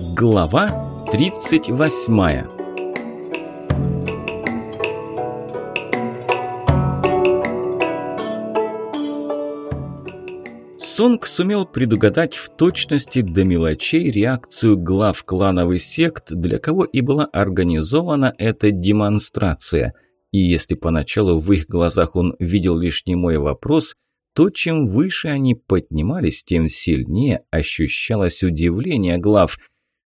Глава 38 Сонг сумел предугадать в точности до мелочей реакцию глав клановых сект, для кого и была организована эта демонстрация. И если поначалу в их глазах он видел лишь немой вопрос – то чем выше они поднимались, тем сильнее ощущалось удивление глав.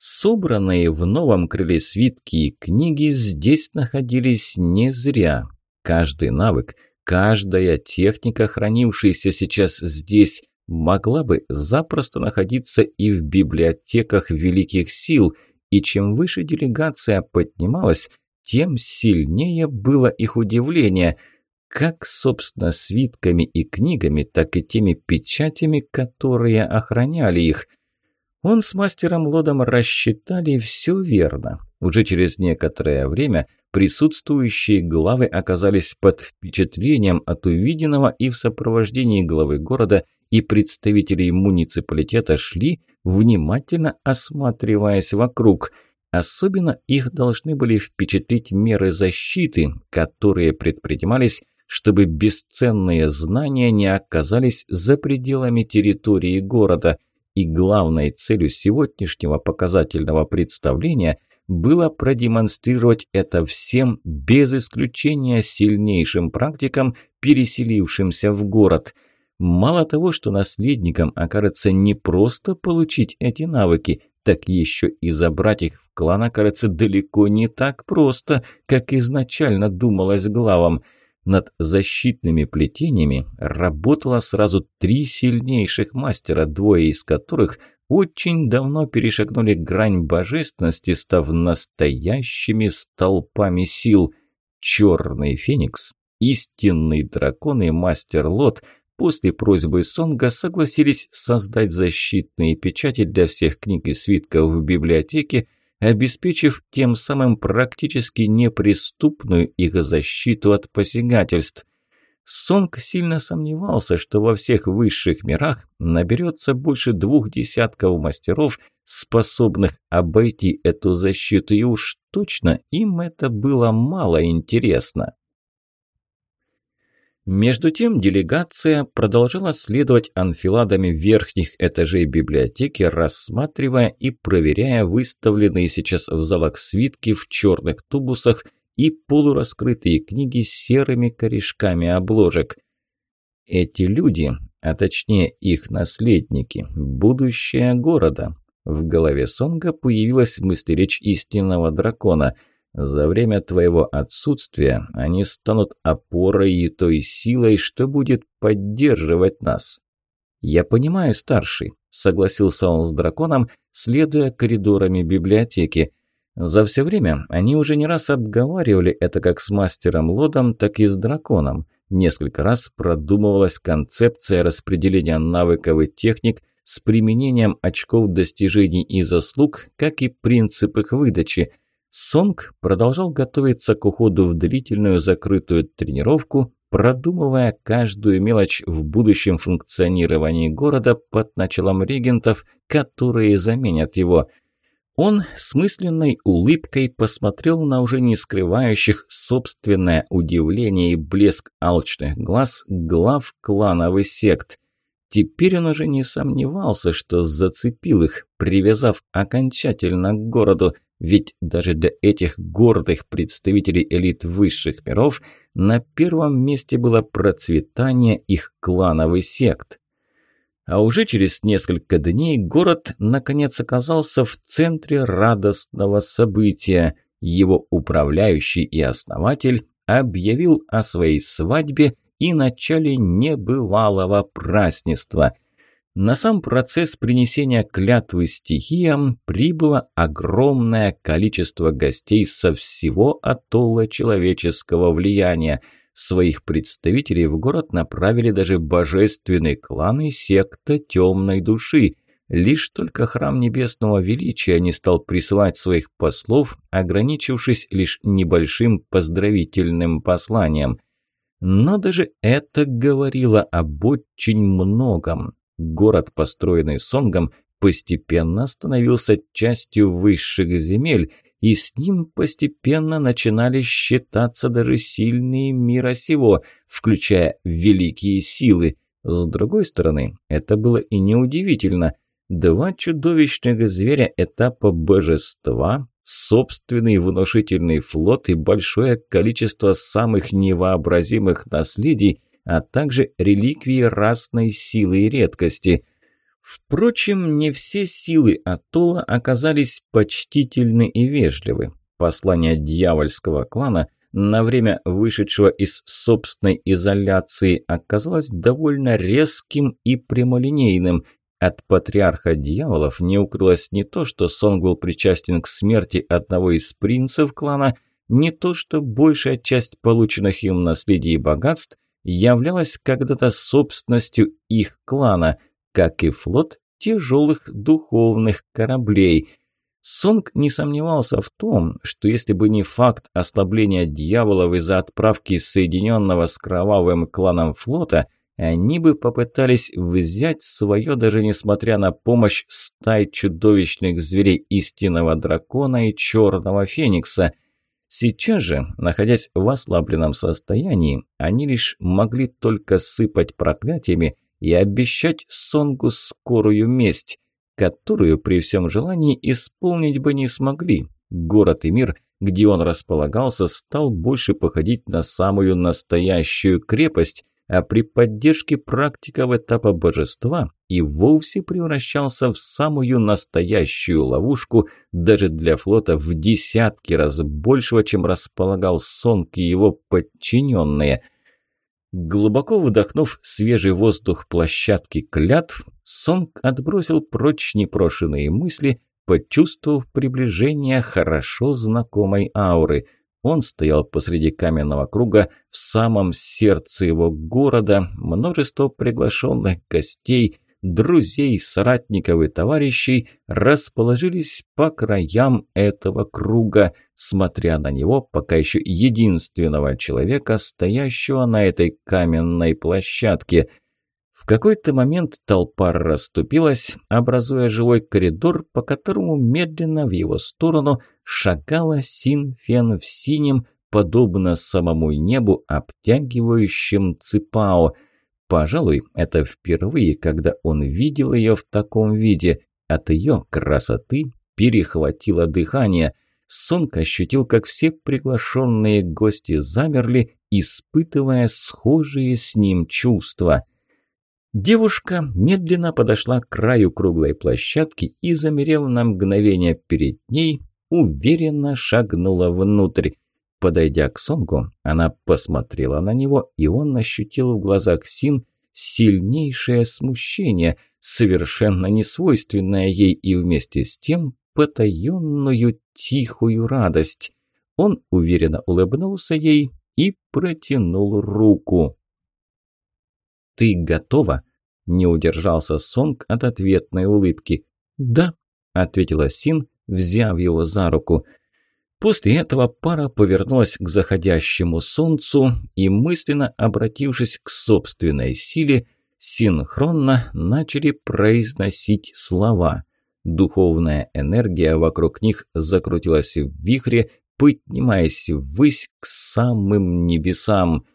Собранные в новом крыле свитки и книги здесь находились не зря. Каждый навык, каждая техника, хранившаяся сейчас здесь, могла бы запросто находиться и в библиотеках великих сил, и чем выше делегация поднималась, тем сильнее было их удивление, как, собственно, свитками и книгами, так и теми печатями, которые охраняли их – он с мастером Лодом рассчитали все верно. Уже через некоторое время присутствующие главы оказались под впечатлением от увиденного и в сопровождении главы города и представителей муниципалитета шли, внимательно осматриваясь вокруг. Особенно их должны были впечатлить меры защиты, которые предпринимались, чтобы бесценные знания не оказались за пределами территории города – и главной целью сегодняшнего показательного представления было продемонстрировать это всем без исключения сильнейшим практикам, переселившимся в город. Мало того, что наследникам окажется не просто получить эти навыки, так еще и забрать их в клан окажется далеко не так просто, как изначально думалось главам – над защитными плетениями работало сразу три сильнейших мастера, двое из которых очень давно перешагнули грань божественности, став настоящими столпами сил. Черный Феникс, истинный дракон и мастер Лот после просьбы Сонга согласились создать защитные печати для всех книг и свитков в библиотеке, Э, обеспечив тем самым практически неприступную их защиту от посягательств. Сонг сильно сомневался, что во всех высших мирах наберется больше двух десятков мастеров, способных обойти эту защиту, и уж точно им это было мало интересно. Между тем делегация продолжала следовать анфиладами верхних этажей библиотеки, рассматривая и проверяя выставленные сейчас в залах свитки в черных тубусах и полураскрытые книги с серыми корешками обложек. Эти люди, а точнее их наследники, будущее города. В голове Сонга появилась мыслеречь истинного дракона – за время твоего отсутствия они станут опорой и той силой, что будет поддерживать нас. Я понимаю, старший, согласился он с драконом, следуя коридорами библиотеки. За все время они уже не раз обговаривали это как с мастером Лодом, так и с драконом. Несколько раз продумывалась концепция распределения навыков и техник с применением очков достижений и заслуг, как и принцип их выдачи – Сонг продолжал готовиться к уходу в длительную закрытую тренировку, продумывая каждую мелочь в будущем функционировании города под началом регентов, которые заменят его. Он с мысленной улыбкой посмотрел на уже не скрывающих собственное удивление и блеск алчных глаз глав клановых сект. Теперь он уже не сомневался, что зацепил их, привязав окончательно к городу – ведь даже для этих гордых представителей элит высших миров на первом месте было процветание их клановых сект. А уже через несколько дней город, наконец, оказался в центре радостного события. Его управляющий и основатель объявил о своей свадьбе и начале небывалого празднества – на сам процесс принесения клятвы стихиям прибыло огромное количество гостей со всего атолла человеческого влияния. Своих представителей в город направили даже божественные кланы секта темной души. Лишь только храм небесного величия не стал присылать своих послов, ограничившись лишь небольшим поздравительным посланием. Но даже это говорило об очень многом город, построенный Сонгом, постепенно становился частью высших земель, и с ним постепенно начинали считаться даже сильные мира сего, включая великие силы. С другой стороны, это было и неудивительно. Два чудовищных зверя этапа божества, собственный внушительный флот и большое количество самых невообразимых наследий – а также реликвии разной силы и редкости. Впрочем, не все силы Атолла оказались почтительны и вежливы. Послание дьявольского клана, на время вышедшего из собственной изоляции, оказалось довольно резким и прямолинейным. От патриарха дьяволов не укрылось не то, что Сонг был причастен к смерти одного из принцев клана, не то, что большая часть полученных им наследий и богатств – являлась когда-то собственностью их клана, как и флот тяжелых духовных кораблей. Сонг не сомневался в том, что если бы не факт ослабления дьяволов из-за отправки соединенного с кровавым кланом флота, они бы попытались взять свое, даже несмотря на помощь стай чудовищных зверей истинного дракона и черного феникса – Сейчас же, находясь в ослабленном состоянии, они лишь могли только сыпать проклятиями и обещать Сонгу скорую месть, которую при всем желании исполнить бы не смогли. Город и мир, где он располагался, стал больше походить на самую настоящую крепость – а при поддержке практиков этапа божества и вовсе превращался в самую настоящую ловушку даже для флота в десятки раз большего, чем располагал Сонг и его подчиненные. Глубоко вдохнув свежий воздух площадки клятв, Сонг отбросил прочь непрошенные мысли, почувствовав приближение хорошо знакомой ауры – он стоял посреди каменного круга в самом сердце его города, множество приглашенных гостей, друзей, соратников и товарищей расположились по краям этого круга, смотря на него, пока еще единственного человека, стоящего на этой каменной площадке. В какой-то момент толпа расступилась, образуя живой коридор, по которому медленно в его сторону – шагала Синфен в синем, подобно самому небу, обтягивающим Ципао. Пожалуй, это впервые, когда он видел ее в таком виде. От ее красоты перехватило дыхание. Сонг ощутил, как все приглашенные гости замерли, испытывая схожие с ним чувства. Девушка медленно подошла к краю круглой площадки и, замерев на мгновение перед ней, уверенно шагнула внутрь. Подойдя к Сонгу, она посмотрела на него, и он ощутил в глазах Син сильнейшее смущение, совершенно несвойственное ей и вместе с тем потаенную тихую радость. Он уверенно улыбнулся ей и протянул руку. «Ты готова?» – не удержался Сонг от ответной улыбки. «Да», – ответила Син, взяв его за руку. После этого пара повернулась к заходящему солнцу и, мысленно обратившись к собственной силе, синхронно начали произносить слова. Духовная энергия вокруг них закрутилась в вихре, поднимаясь ввысь к самым небесам.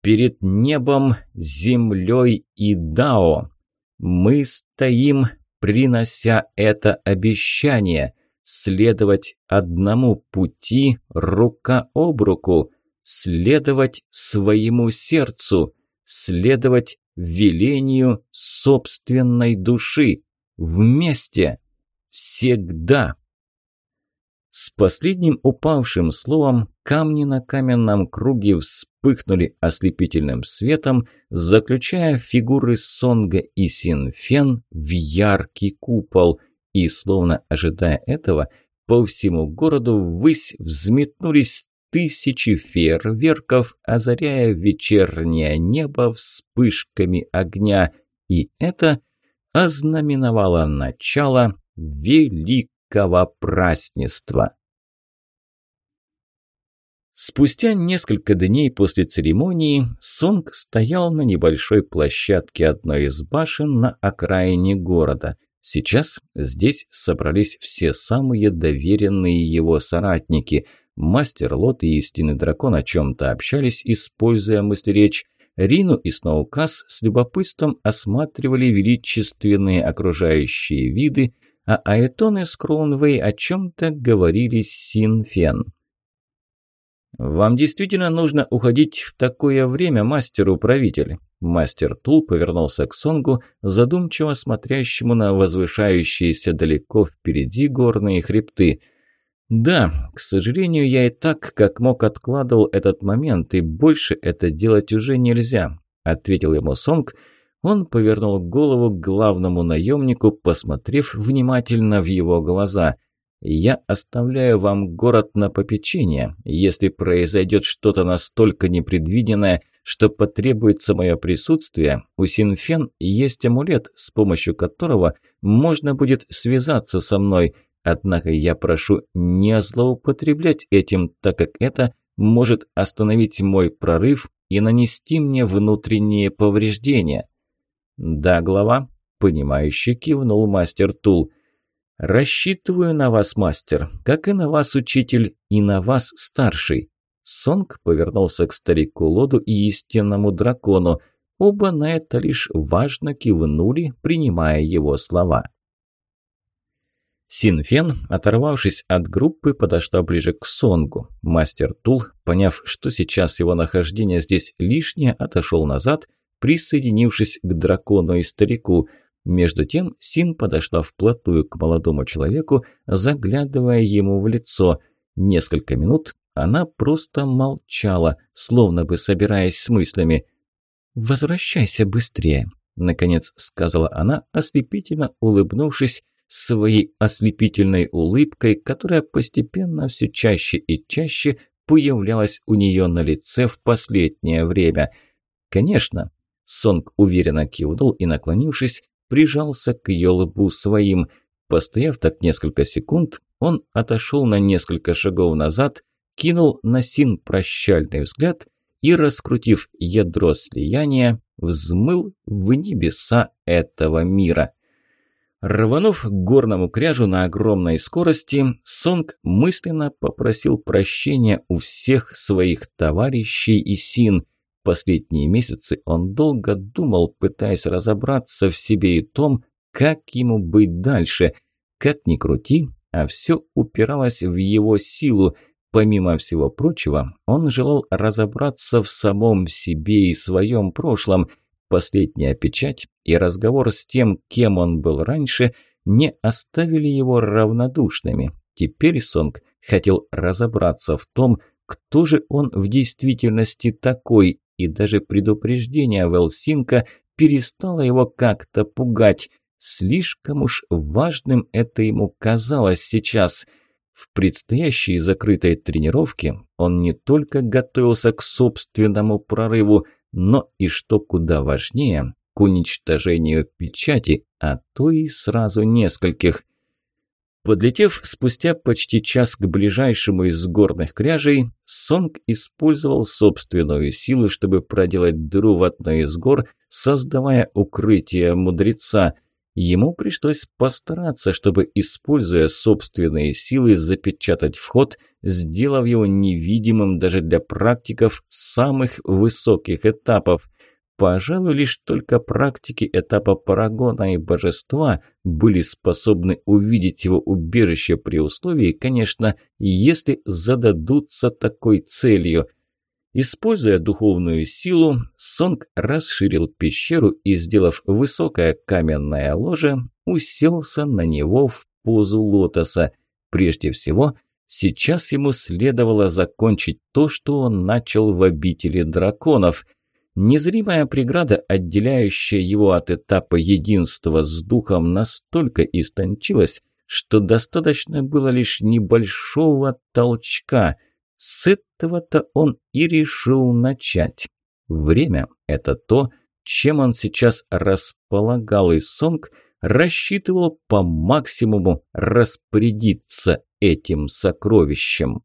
«Перед небом, землей и Дао мы стоим принося это обещание следовать одному пути рука об руку, следовать своему сердцу, следовать велению собственной души, вместе, всегда. С последним упавшим словом камни на каменном круге вспомнили, вспыхнули ослепительным светом, заключая фигуры Сонга и Синфен в яркий купол, и, словно ожидая этого, по всему городу ввысь взметнулись тысячи фейерверков, озаряя вечернее небо вспышками огня, и это ознаменовало начало великого празднества. Спустя несколько дней после церемонии Сунг стоял на небольшой площадке одной из башен на окраине города. Сейчас здесь собрались все самые доверенные его соратники. Мастер Лот и Истинный Дракон о чем-то общались, используя мастеречь Рину и Сноукас с любопытством осматривали величественные окружающие виды, а Аэтон и Скроунвей о чем-то говорили с Синфен. «Вам действительно нужно уходить в такое время, мастер-управитель». Мастер Тул повернулся к Сонгу, задумчиво смотрящему на возвышающиеся далеко впереди горные хребты. «Да, к сожалению, я и так, как мог, откладывал этот момент, и больше это делать уже нельзя», – ответил ему Сонг. Он повернул голову к главному наемнику, посмотрев внимательно в его глаза – я оставляю вам город на попечение, если произойдет что-то настолько непредвиденное, что потребуется мое присутствие, у Синфен есть амулет, с помощью которого можно будет связаться со мной. Однако я прошу не злоупотреблять этим, так как это может остановить мой прорыв и нанести мне внутренние повреждения». «Да, глава», – понимающе кивнул мастер Тул – «Рассчитываю на вас, мастер, как и на вас, учитель, и на вас, старший». Сонг повернулся к старику Лоду и истинному дракону. Оба на это лишь важно кивнули, принимая его слова. Синфен, оторвавшись от группы, подошла ближе к Сонгу. Мастер Тул, поняв, что сейчас его нахождение здесь лишнее, отошел назад, присоединившись к дракону и старику – между тем Син подошла вплотную к молодому человеку, заглядывая ему в лицо. Несколько минут она просто молчала, словно бы собираясь с мыслями. «Возвращайся быстрее», – наконец сказала она, ослепительно улыбнувшись своей ослепительной улыбкой, которая постепенно все чаще и чаще появлялась у нее на лице в последнее время. Конечно, Сонг уверенно кивнул и, наклонившись, прижался к елобу своим. Постояв так несколько секунд, он отошел на несколько шагов назад, кинул на Син прощальный взгляд и, раскрутив ядро слияния, взмыл в небеса этого мира. Рванув к горному кряжу на огромной скорости, Сонг мысленно попросил прощения у всех своих товарищей и Син – последние месяцы он долго думал, пытаясь разобраться в себе и том, как ему быть дальше. Как ни крути, а все упиралось в его силу. Помимо всего прочего, он желал разобраться в самом себе и своем прошлом. Последняя печать и разговор с тем, кем он был раньше, не оставили его равнодушными. Теперь Сонг хотел разобраться в том, кто же он в действительности такой и даже предупреждение Велсинка перестало его как-то пугать. Слишком уж важным это ему казалось сейчас. В предстоящей закрытой тренировке он не только готовился к собственному прорыву, но и, что куда важнее, к уничтожению печати, а то и сразу нескольких. Подлетев спустя почти час к ближайшему из горных кряжей, Сонг использовал собственную силу, чтобы проделать дыру в одной из гор, создавая укрытие мудреца. Ему пришлось постараться, чтобы, используя собственные силы, запечатать вход, сделав его невидимым даже для практиков самых высоких этапов. Пожалуй, лишь только практики этапа Парагона и Божества были способны увидеть его убежище при условии, конечно, если зададутся такой целью. Используя духовную силу, Сонг расширил пещеру и, сделав высокое каменное ложе, уселся на него в позу лотоса. Прежде всего, сейчас ему следовало закончить то, что он начал в обители драконов – Незримая преграда, отделяющая его от этапа единства с духом, настолько истончилась, что достаточно было лишь небольшого толчка. С этого-то он и решил начать. Время – это то, чем он сейчас располагал, и Сонг рассчитывал по максимуму распорядиться этим сокровищем.